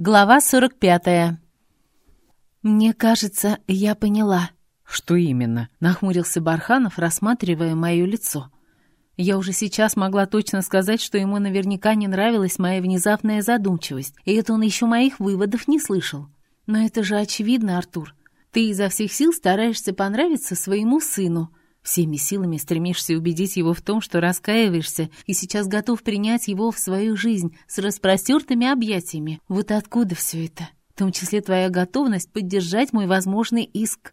Глава 45. «Мне кажется, я поняла». «Что именно?» — нахмурился Барханов, рассматривая мое лицо. Я уже сейчас могла точно сказать, что ему наверняка не нравилась моя внезапная задумчивость, и это он еще моих выводов не слышал. Но это же очевидно, Артур. Ты изо всех сил стараешься понравиться своему сыну, Всеми силами стремишься убедить его в том, что раскаиваешься и сейчас готов принять его в свою жизнь с распростертыми объятиями. Вот откуда все это? В том числе твоя готовность поддержать мой возможный иск.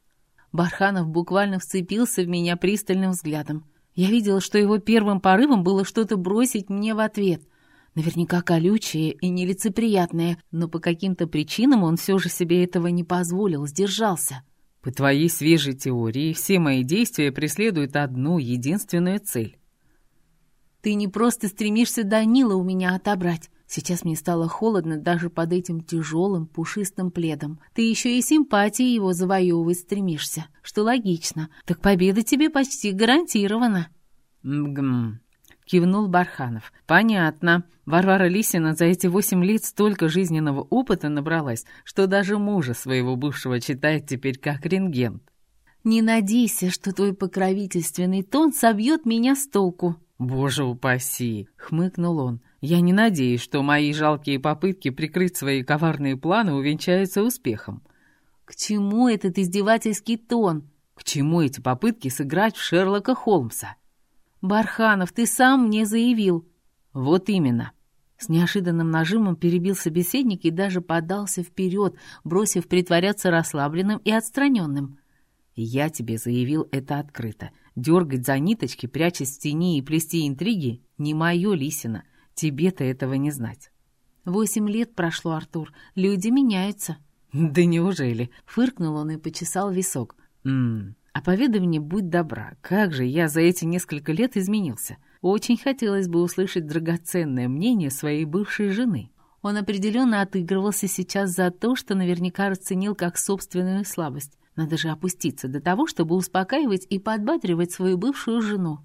Барханов буквально вцепился в меня пристальным взглядом. Я видела, что его первым порывом было что-то бросить мне в ответ. Наверняка колючее и нелицеприятное, но по каким-то причинам он все же себе этого не позволил, сдержался. По твоей свежей теории, все мои действия преследуют одну единственную цель. Ты не просто стремишься Данила у меня отобрать. Сейчас мне стало холодно даже под этим тяжелым пушистым пледом. Ты еще и симпатии его завоевывать стремишься, что логично. Так победа тебе почти гарантирована. Мгм. — кивнул Барханов. «Понятно. Варвара Лисина за эти восемь лет столько жизненного опыта набралась, что даже мужа своего бывшего читает теперь как рентген». «Не надейся, что твой покровительственный тон собьет меня с толку». «Боже упаси!» — хмыкнул он. «Я не надеюсь, что мои жалкие попытки прикрыть свои коварные планы увенчаются успехом». «К чему этот издевательский тон?» «К чему эти попытки сыграть в Шерлока Холмса?» «Барханов, ты сам мне заявил». «Вот именно». С неожиданным нажимом перебил собеседник и даже подался вперед, бросив притворяться расслабленным и отстраненным. «Я тебе заявил это открыто. Дергать за ниточки, прячась в тени и плести интриги — не мое, Лисина. Тебе-то этого не знать». «Восемь лет прошло, Артур. Люди меняются». «Да неужели?» — фыркнул он и почесал висок. «Ммм, а поведай мне, будь добра, как же я за эти несколько лет изменился? Очень хотелось бы услышать драгоценное мнение своей бывшей жены. Он определенно отыгрывался сейчас за то, что наверняка расценил как собственную слабость. Надо же опуститься до того, чтобы успокаивать и подбадривать свою бывшую жену.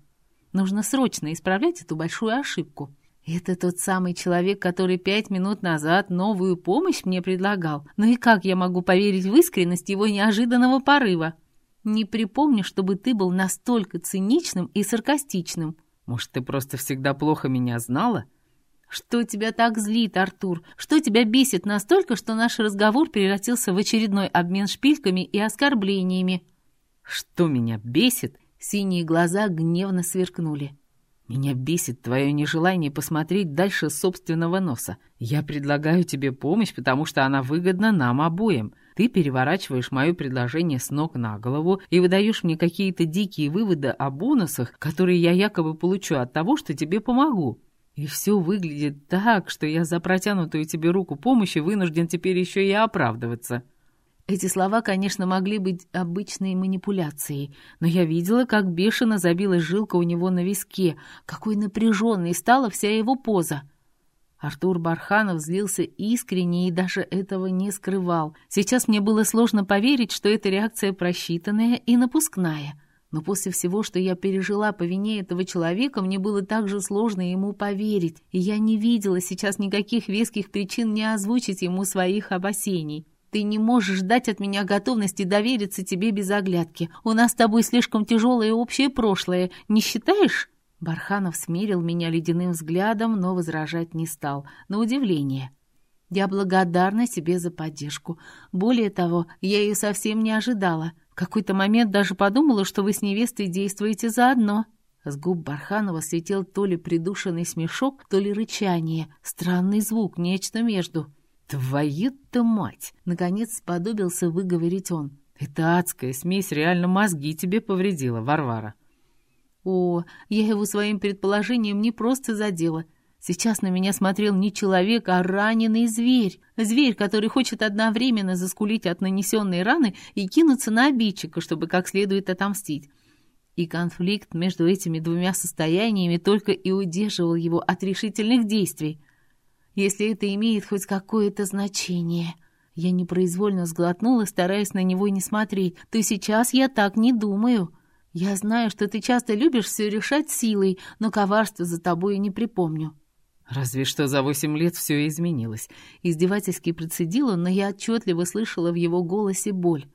Нужно срочно исправлять эту большую ошибку. Это тот самый человек, который пять минут назад новую помощь мне предлагал. Ну и как я могу поверить в искренность его неожиданного порыва? Не припомню, чтобы ты был настолько циничным и саркастичным. Может, ты просто всегда плохо меня знала? Что тебя так злит, Артур? Что тебя бесит настолько, что наш разговор превратился в очередной обмен шпильками и оскорблениями? Что меня бесит? Синие глаза гневно сверкнули. Меня бесит твое нежелание посмотреть дальше собственного носа. Я предлагаю тебе помощь, потому что она выгодна нам обоим. Ты переворачиваешь мое предложение с ног на голову и выдаешь мне какие-то дикие выводы о бонусах, которые я якобы получу от того, что тебе помогу. И все выглядит так, что я за протянутую тебе руку помощи вынужден теперь еще и оправдываться. Эти слова, конечно, могли быть обычной манипуляцией, но я видела, как бешено забилась жилка у него на виске, какой напряженной стала вся его поза. Артур Барханов злился искренне и даже этого не скрывал. Сейчас мне было сложно поверить, что эта реакция просчитанная и напускная. Но после всего, что я пережила по вине этого человека, мне было также сложно ему поверить, и я не видела сейчас никаких веских причин не озвучить ему своих опасений. Ты не можешь ждать от меня готовности довериться тебе без оглядки. У нас с тобой слишком тяжелое общее прошлое, не считаешь?» Барханов смирил меня ледяным взглядом, но возражать не стал, на удивление. «Я благодарна тебе за поддержку. Более того, я ее совсем не ожидала. В какой-то момент даже подумала, что вы с невестой действуете заодно». С губ Барханова слетел то ли придушенный смешок, то ли рычание. Странный звук, нечто между. «Твою-то мать!» — наконец сподобился выговорить он. «Эта адская смесь реально мозги тебе повредила, Варвара». О, я его своим предположением не просто задела. Сейчас на меня смотрел не человек, а раненый зверь. Зверь, который хочет одновременно заскулить от нанесенной раны и кинуться на обидчика, чтобы как следует отомстить. И конфликт между этими двумя состояниями только и удерживал его от решительных действий если это имеет хоть какое-то значение. Я непроизвольно сглотнула, стараясь на него не смотреть. То сейчас я так не думаю. Я знаю, что ты часто любишь все решать силой, но коварства за тобой не припомню. Разве что за восемь лет все изменилось. Издевательски процедил он, но я отчетливо слышала в его голосе боль.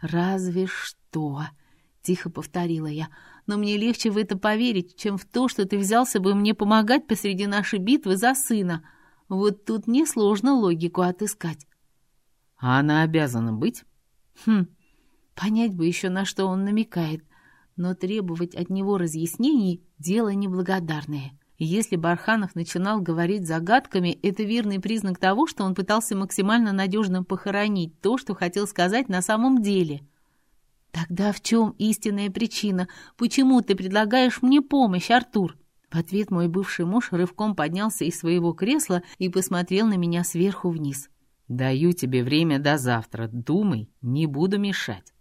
«Разве что...» — тихо повторила я. «Но мне легче в это поверить, чем в то, что ты взялся бы мне помогать посреди нашей битвы за сына. Вот тут несложно логику отыскать». «А она обязана быть?» «Хм, понять бы еще, на что он намекает. Но требовать от него разъяснений — дело неблагодарное». Если Барханов начинал говорить загадками, это верный признак того, что он пытался максимально надежно похоронить то, что хотел сказать на самом деле. «Тогда в чем истинная причина? Почему ты предлагаешь мне помощь, Артур?» В ответ мой бывший муж рывком поднялся из своего кресла и посмотрел на меня сверху вниз. «Даю тебе время до завтра. Думай, не буду мешать».